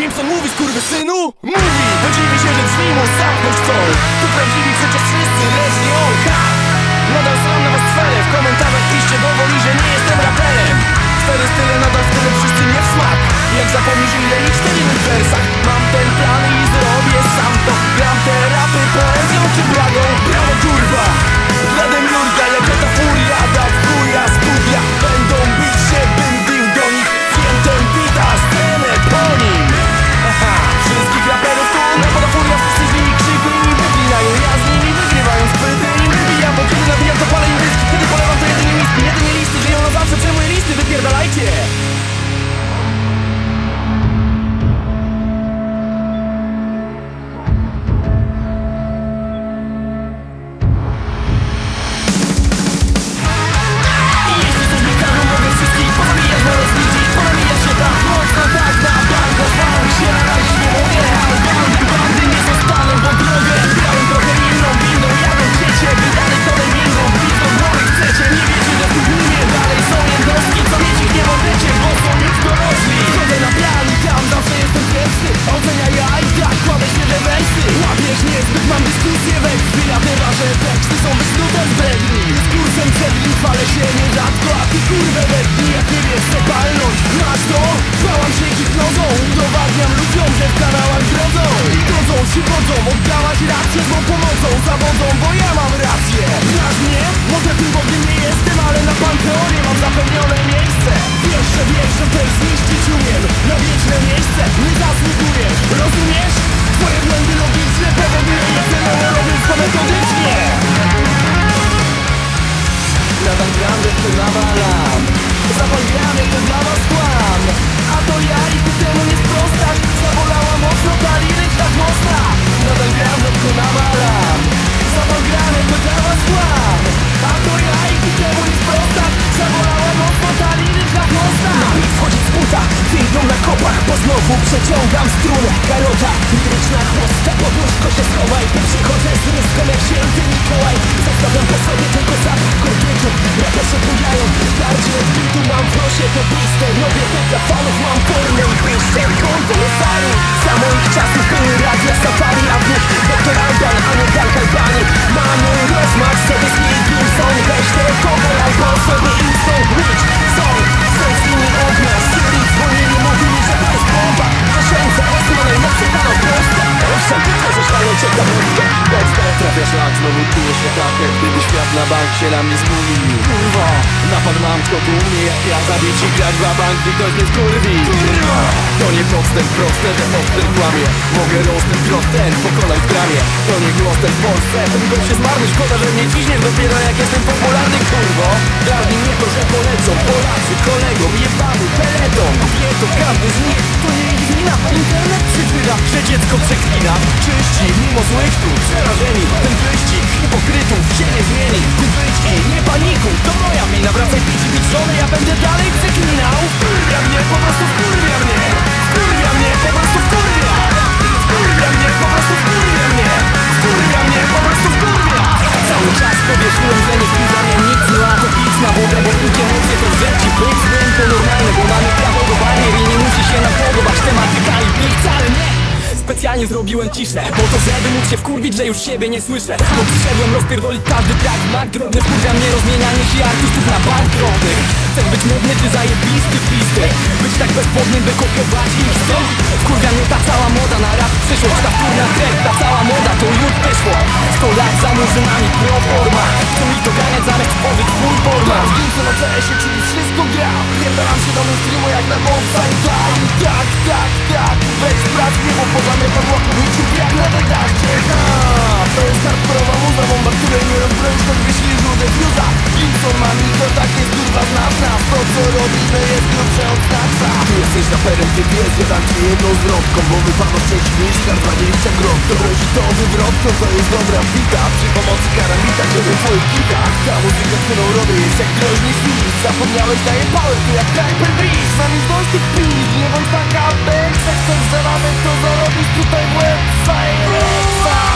Gimson mówi synu? Mówi, bo się, że drzwi mu zamknąć chcą To prawdziwi przecież wszyscy, lecz nie on, co palnąć Masz to? Bałam się hipnozą Udowadniam ludziom, że w kanałach grodzą I godzą się godzą, oddałaś rację z mą pomocą Zawodzą, bo ja mam rację Znasz mnie? Może tym bogiem nie jestem, ale na Panteonie mam zapewnione miejsce Wiesz, że wiesz, że też zniszczyć umiem Na wieczne miejsce nie zasługujesz Rozumiesz? Twoje błędy logiczne powodują, celowo robiąc to metodycznie Nadal gram, że jak to dla was kłam A to ja i ty temu nie sprostasz Zabolała mocno ta liryczna chłosta Nadal gram, Zapal gram, jak to dla was kłam A to ja i ty temu nie sprostasz Zabolała mocno ta liryczna chłosta Mam mi wchodzić z buta, wyjdą na kopach Bo znowu przeciągam strunę. Karota, liryczna chłosta Poduszko się schowaj, przychodzę z ryską jak święty Mikołaj. Zostawiam po sobie tylko zapach robię to dla na bank się na mnie zmulił Kurwa, napad mam, kto tu jak ja. Zabić i grać dwa banki, ktoś mnie wkurwi. Kurwa, to nie podstęp, proste, że podstęp kłamie. Mogę rozstęp, ten po kolei w gramie. To nie głos ten w Polsce, ten gość jest marny Szkoda, że mnie ciśniesz. Dopiero jak jestem popularny Kurwo, garni mnie to, że polecą Polacy, kolegom, jebany peleton. Wie to każdy z nich, to nie ich wina. Internet przytwyra, że dziecko przeklina. Czyści, mimo złych tu przerażeni. Ten wyścig hipokrytów Żony ja będę dalej przeklinał. Specjalnie zrobiłem ciszę Po to, żeby móc się wkurwić, że już siebie nie słyszę. Bo przyszedłem rozpierdolić każdy track Mak drobny wkurwia mnie rozmienianie się artystów na bank drobnych Chcę być modny czy zajebisty pisty Być tak bezpłodny, by kopiować ich styl Wkurwia mnie ta cała moda na rap Przyszłość, ta wtórna trek, ta cała moda to już wyszło. 100 lat za murzynami pro forma mi to ganiać zamiast tworzyć full format. Widzę na CS-ie, czyli wszystko gra. Pierdalam się do mainstreamu jak na bonsai time mnie padła Niczym jak na dachcie, ha! To jest hardkorowa muza, bomba, której nie rozbroisz To wyślij żółte fiuza mi to tak jest kurwa znasz nas To co robimy jest grubsze od snacza Ty jesteś raperem, ty pies, ja dam ci jedną zwrotką Bo wypadło wcześniej niż kar 20 grot To grozi to wywrotką, to jest dobra bita Przy pomocy karambita, żeby w twoich kitach Ta muzyka, którą robię jest jak świst Zapomniałeś, daję pałę, jak jakby bris Mam już dość tych pil, nie bądź taka bek Jak chcesz zarabiać, to zarobisz tutaj w łeb Fajne,